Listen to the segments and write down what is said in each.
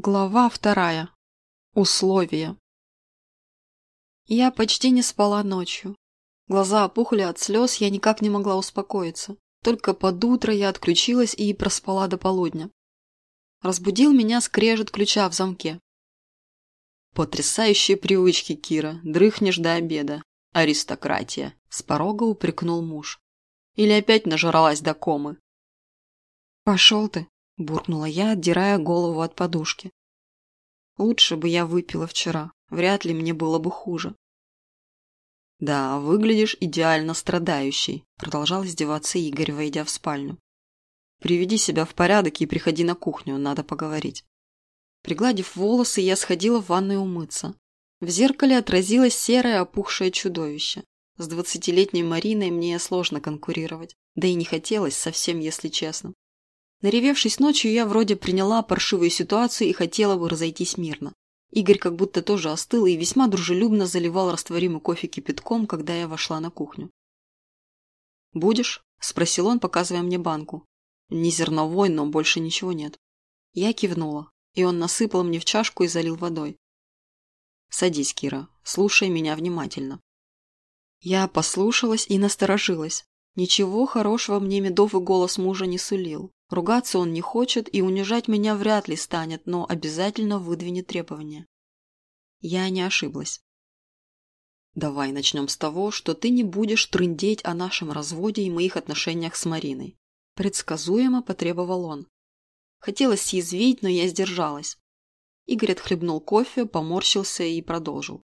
Глава вторая. Условия. Я почти не спала ночью. Глаза опухли от слез, я никак не могла успокоиться. Только под утро я отключилась и проспала до полудня. Разбудил меня скрежет ключа в замке. Потрясающие привычки, Кира. Дрыхнешь до обеда. Аристократия. С порога упрекнул муж. Или опять нажралась до комы. Пошел ты, буркнула я, отдирая голову от подушки. Лучше бы я выпила вчера, вряд ли мне было бы хуже. «Да, выглядишь идеально страдающий», – продолжал издеваться Игорь, войдя в спальню. «Приведи себя в порядок и приходи на кухню, надо поговорить». Пригладив волосы, я сходила в ванную умыться. В зеркале отразилось серое опухшее чудовище. С двадцатилетней Мариной мне сложно конкурировать, да и не хотелось совсем, если честно. Наревевшись ночью, я вроде приняла паршивую ситуацию и хотела бы разойтись мирно. Игорь как будто тоже остыл и весьма дружелюбно заливал растворимый кофе кипятком, когда я вошла на кухню. «Будешь?» – спросил он, показывая мне банку. «Не зерновой, но больше ничего нет». Я кивнула, и он насыпал мне в чашку и залил водой. «Садись, Кира, слушай меня внимательно». Я послушалась и насторожилась. Ничего хорошего мне медовый голос мужа не сулил. Ругаться он не хочет и унижать меня вряд ли станет, но обязательно выдвинет требования. Я не ошиблась. Давай начнем с того, что ты не будешь трындеть о нашем разводе и моих отношениях с Мариной. Предсказуемо потребовал он. Хотелось съязвить, но я сдержалась. Игорь отхлебнул кофе, поморщился и продолжил.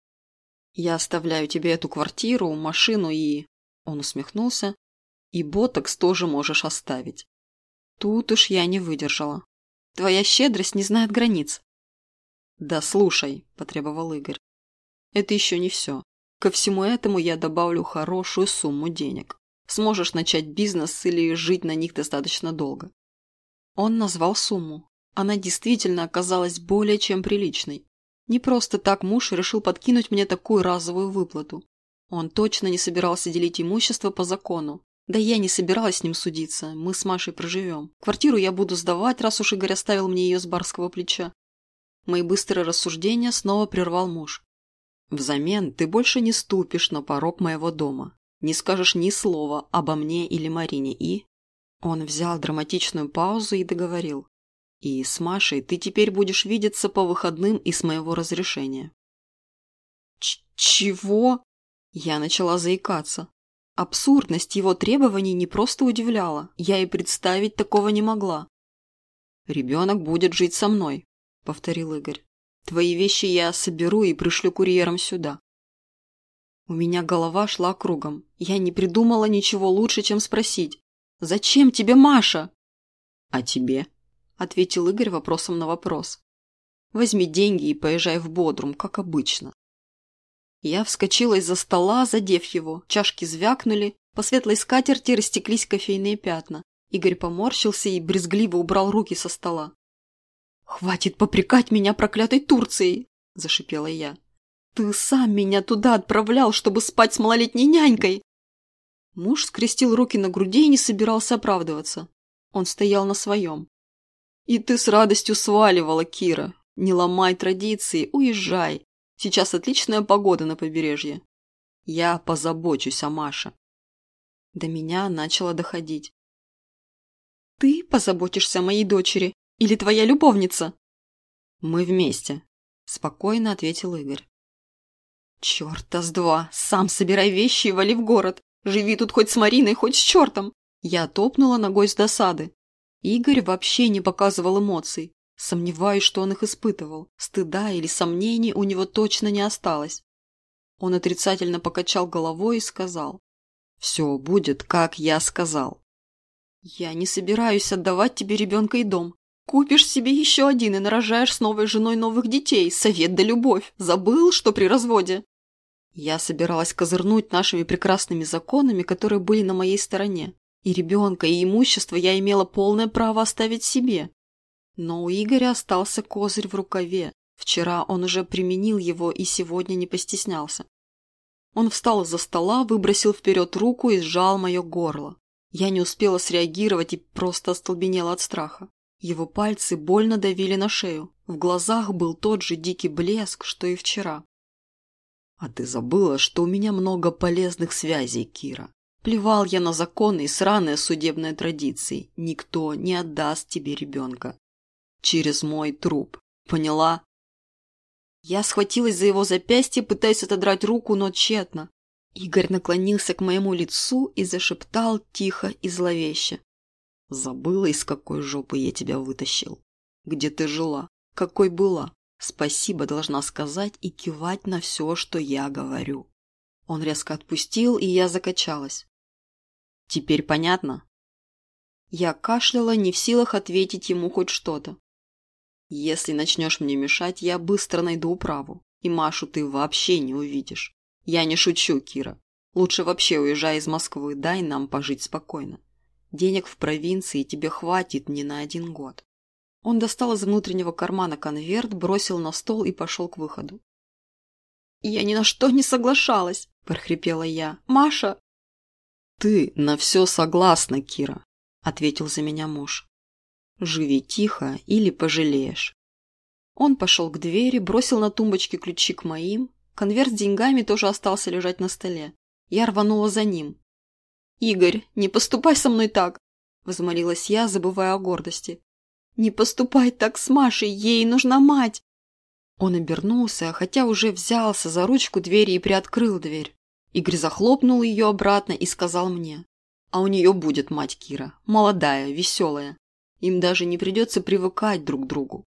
«Я оставляю тебе эту квартиру, машину и...» Он усмехнулся. «И ботокс тоже можешь оставить. Тут уж я не выдержала. Твоя щедрость не знает границ. Да слушай, потребовал Игорь. Это еще не все. Ко всему этому я добавлю хорошую сумму денег. Сможешь начать бизнес или жить на них достаточно долго. Он назвал сумму. Она действительно оказалась более чем приличной. Не просто так муж решил подкинуть мне такую разовую выплату. Он точно не собирался делить имущество по закону, да я не собиралась с ним судиться, мы с Машей проживем. Квартиру я буду сдавать, раз уж Игорь оставил мне ее с барского плеча. Мои быстрые рассуждения снова прервал муж. Взамен ты больше не ступишь на порог моего дома. Не скажешь ни слова обо мне или Марине и... Он взял драматичную паузу и договорил. И с Машей ты теперь будешь видеться по выходным и с моего разрешения. Ч чего? Я начала заикаться. Абсурдность его требований не просто удивляла, я и представить такого не могла. «Ребенок будет жить со мной», — повторил Игорь. «Твои вещи я соберу и пришлю курьером сюда». У меня голова шла кругом. Я не придумала ничего лучше, чем спросить. «Зачем тебе Маша?» «А тебе?» — ответил Игорь вопросом на вопрос. «Возьми деньги и поезжай в Бодрум, как обычно. Я вскочила из-за стола, задев его. Чашки звякнули, по светлой скатерти растеклись кофейные пятна. Игорь поморщился и брезгливо убрал руки со стола. «Хватит попрекать меня проклятой Турцией!» – зашипела я. «Ты сам меня туда отправлял, чтобы спать с малолетней нянькой!» Муж скрестил руки на груди и не собирался оправдываться. Он стоял на своем. «И ты с радостью сваливала, Кира. Не ломай традиции, уезжай. Сейчас отличная погода на побережье. Я позабочусь о Маше. До меня начало доходить. Ты позаботишься о моей дочери? Или твоя любовница? Мы вместе, спокойно ответил Игорь. Черта с два! Сам собирай вещи и вали в город. Живи тут хоть с Мариной, хоть с чертом. Я топнула ногой с досады. Игорь вообще не показывал эмоций. Сомневаюсь, что он их испытывал. Стыда или сомнений у него точно не осталось. Он отрицательно покачал головой и сказал. «Все будет, как я сказал». «Я не собираюсь отдавать тебе ребенка и дом. Купишь себе еще один и нарожаешь с новой женой новых детей. Совет да любовь. Забыл, что при разводе?» Я собиралась козырнуть нашими прекрасными законами, которые были на моей стороне. И ребенка, и имущество я имела полное право оставить себе. Но у Игоря остался козырь в рукаве. Вчера он уже применил его и сегодня не постеснялся. Он встал из-за стола, выбросил вперед руку и сжал мое горло. Я не успела среагировать и просто остолбенела от страха. Его пальцы больно давили на шею. В глазах был тот же дикий блеск, что и вчера. А ты забыла, что у меня много полезных связей, Кира. Плевал я на законы и сраные судебные традиции. Никто не отдаст тебе ребенка. Через мой труп. Поняла? Я схватилась за его запястье, пытаясь отодрать руку, но тщетно. Игорь наклонился к моему лицу и зашептал тихо и зловеще. Забыла, из какой жопы я тебя вытащил? Где ты жила? Какой была? Спасибо должна сказать и кивать на все, что я говорю. Он резко отпустил, и я закачалась. Теперь понятно? Я кашляла, не в силах ответить ему хоть что-то. Если начнешь мне мешать, я быстро найду управу. И Машу ты вообще не увидишь. Я не шучу, Кира. Лучше вообще уезжай из Москвы, дай нам пожить спокойно. Денег в провинции тебе хватит не на один год. Он достал из внутреннего кармана конверт, бросил на стол и пошел к выходу. «Я ни на что не соглашалась!» – прохрипела я. «Маша!» «Ты на все согласна, Кира!» – ответил за меня муж. «Живи тихо или пожалеешь». Он пошел к двери, бросил на тумбочке ключи к моим. Конверт с деньгами тоже остался лежать на столе. Я рванула за ним. «Игорь, не поступай со мной так!» – возмолилась я, забывая о гордости. «Не поступай так с Машей, ей нужна мать!» Он обернулся, хотя уже взялся за ручку двери и приоткрыл дверь. Игорь захлопнул ее обратно и сказал мне. «А у нее будет мать Кира, молодая, веселая. Им даже не придется привыкать друг к другу».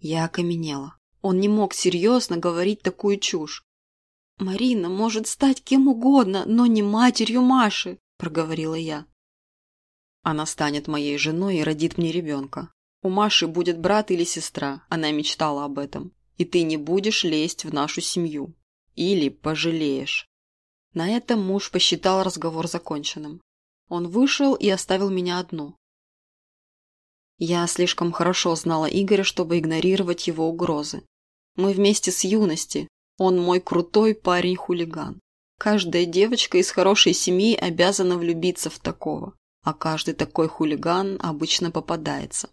Я окаменела. Он не мог серьезно говорить такую чушь. «Марина может стать кем угодно, но не матерью Маши», – проговорила я. Она станет моей женой и родит мне ребенка. У Маши будет брат или сестра, она мечтала об этом. И ты не будешь лезть в нашу семью. Или пожалеешь. На этом муж посчитал разговор законченным. Он вышел и оставил меня одну. Я слишком хорошо знала Игоря, чтобы игнорировать его угрозы. Мы вместе с юности. Он мой крутой парень-хулиган. Каждая девочка из хорошей семьи обязана влюбиться в такого а каждый такой хулиган обычно попадается.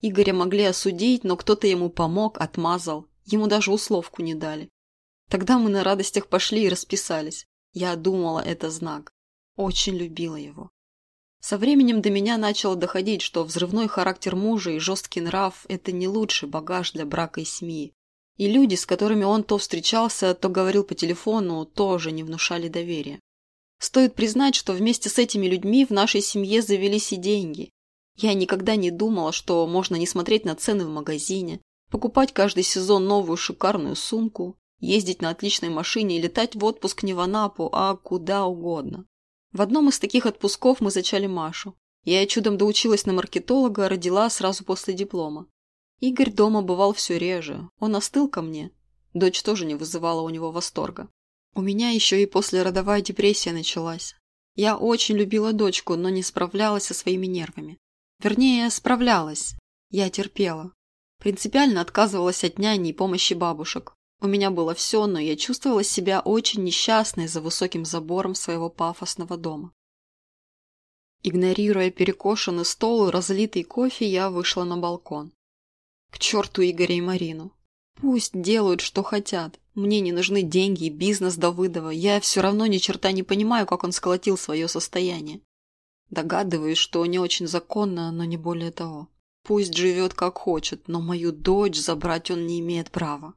Игоря могли осудить, но кто-то ему помог, отмазал, ему даже условку не дали. Тогда мы на радостях пошли и расписались. Я думала, это знак. Очень любила его. Со временем до меня начало доходить, что взрывной характер мужа и жесткий нрав – это не лучший багаж для брака и семьи. И люди, с которыми он то встречался, то говорил по телефону, тоже не внушали доверия. Стоит признать, что вместе с этими людьми в нашей семье завелись и деньги. Я никогда не думала, что можно не смотреть на цены в магазине, покупать каждый сезон новую шикарную сумку, ездить на отличной машине и летать в отпуск не в Анапу, а куда угодно. В одном из таких отпусков мы зачали Машу. Я чудом доучилась на маркетолога, родила сразу после диплома. Игорь дома бывал все реже, он остыл ко мне. Дочь тоже не вызывала у него восторга. У меня еще и послеродовая депрессия началась. Я очень любила дочку, но не справлялась со своими нервами. Вернее, справлялась. Я терпела. Принципиально отказывалась от няни и помощи бабушек. У меня было все, но я чувствовала себя очень несчастной за высоким забором своего пафосного дома. Игнорируя перекошенный стол и разлитый кофе, я вышла на балкон. К черту Игоря и Марину. Пусть делают, что хотят. Мне не нужны деньги и бизнес Давыдова. Я все равно ни черта не понимаю, как он сколотил свое состояние. Догадываюсь, что не очень законно, но не более того. Пусть живет как хочет, но мою дочь забрать он не имеет права.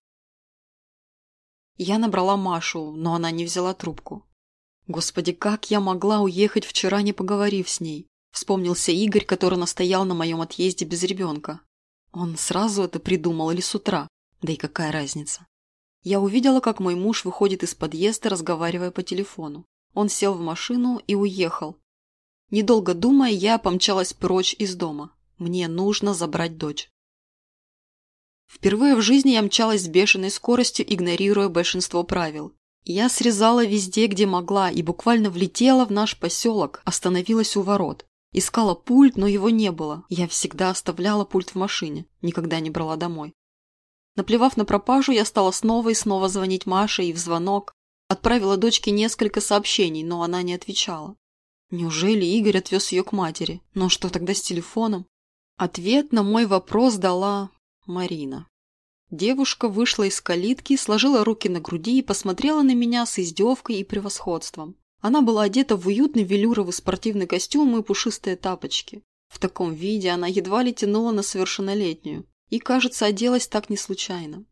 Я набрала Машу, но она не взяла трубку. Господи, как я могла уехать вчера, не поговорив с ней? Вспомнился Игорь, который настоял на моем отъезде без ребенка. Он сразу это придумал или с утра? Да и какая разница? Я увидела, как мой муж выходит из подъезда, разговаривая по телефону. Он сел в машину и уехал. Недолго думая, я помчалась прочь из дома. Мне нужно забрать дочь. Впервые в жизни я мчалась с бешеной скоростью, игнорируя большинство правил. Я срезала везде, где могла, и буквально влетела в наш поселок, остановилась у ворот. Искала пульт, но его не было. Я всегда оставляла пульт в машине, никогда не брала домой. Наплевав на пропажу, я стала снова и снова звонить Маше и в звонок. Отправила дочке несколько сообщений, но она не отвечала. Неужели Игорь отвез ее к матери? Но что тогда с телефоном? Ответ на мой вопрос дала Марина. Девушка вышла из калитки, сложила руки на груди и посмотрела на меня с издевкой и превосходством. Она была одета в уютный велюровый спортивный костюм и пушистые тапочки. В таком виде она едва ли тянула на совершеннолетнюю. И, кажется, оделась так не случайно.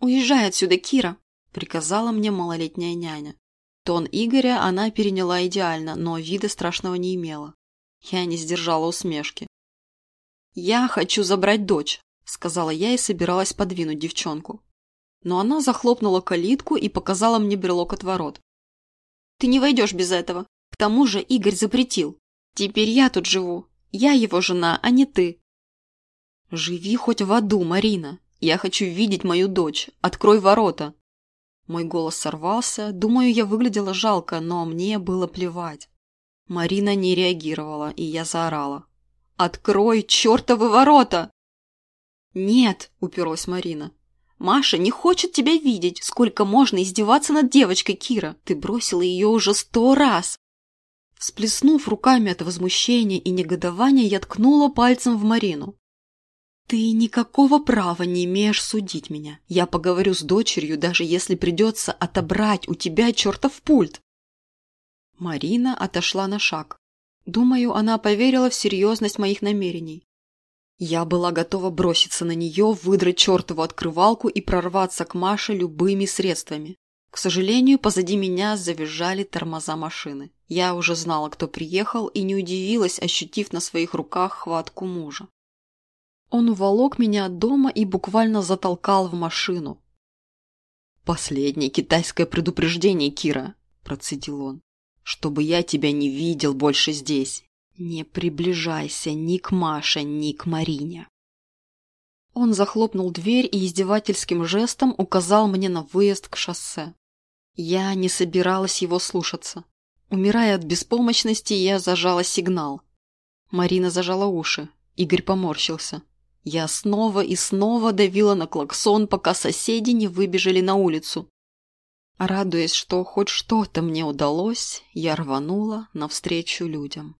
«Уезжай отсюда, Кира!» – приказала мне малолетняя няня. Тон Игоря она переняла идеально, но вида страшного не имела. Я не сдержала усмешки. «Я хочу забрать дочь», – сказала я и собиралась подвинуть девчонку. Но она захлопнула калитку и показала мне брелок от ворот. «Ты не войдешь без этого. К тому же Игорь запретил. Теперь я тут живу. Я его жена, а не ты». «Живи хоть в аду, Марина. Я хочу видеть мою дочь. Открой ворота». Мой голос сорвался. Думаю, я выглядела жалко, но мне было плевать. Марина не реагировала, и я заорала. «Открой чертовы ворота!» «Нет», — уперлась Марина. «Маша не хочет тебя видеть. Сколько можно издеваться над девочкой, Кира? Ты бросила ее уже сто раз!» Всплеснув руками от возмущения и негодования, я ткнула пальцем в Марину. «Ты никакого права не имеешь судить меня. Я поговорю с дочерью, даже если придется отобрать у тебя чертов пульт». Марина отошла на шаг. Думаю, она поверила в серьезность моих намерений. Я была готова броситься на нее, выдрать чертову открывалку и прорваться к Маше любыми средствами. К сожалению, позади меня завизжали тормоза машины. Я уже знала, кто приехал, и не удивилась, ощутив на своих руках хватку мужа. Он уволок меня от дома и буквально затолкал в машину. «Последнее китайское предупреждение, Кира», – процедил он, – «чтобы я тебя не видел больше здесь. «Не приближайся ни к Маше, ни к Марине». Он захлопнул дверь и издевательским жестом указал мне на выезд к шоссе. Я не собиралась его слушаться. Умирая от беспомощности, я зажала сигнал. Марина зажала уши. Игорь поморщился. Я снова и снова давила на клаксон, пока соседи не выбежали на улицу. Радуясь, что хоть что-то мне удалось, я рванула навстречу людям.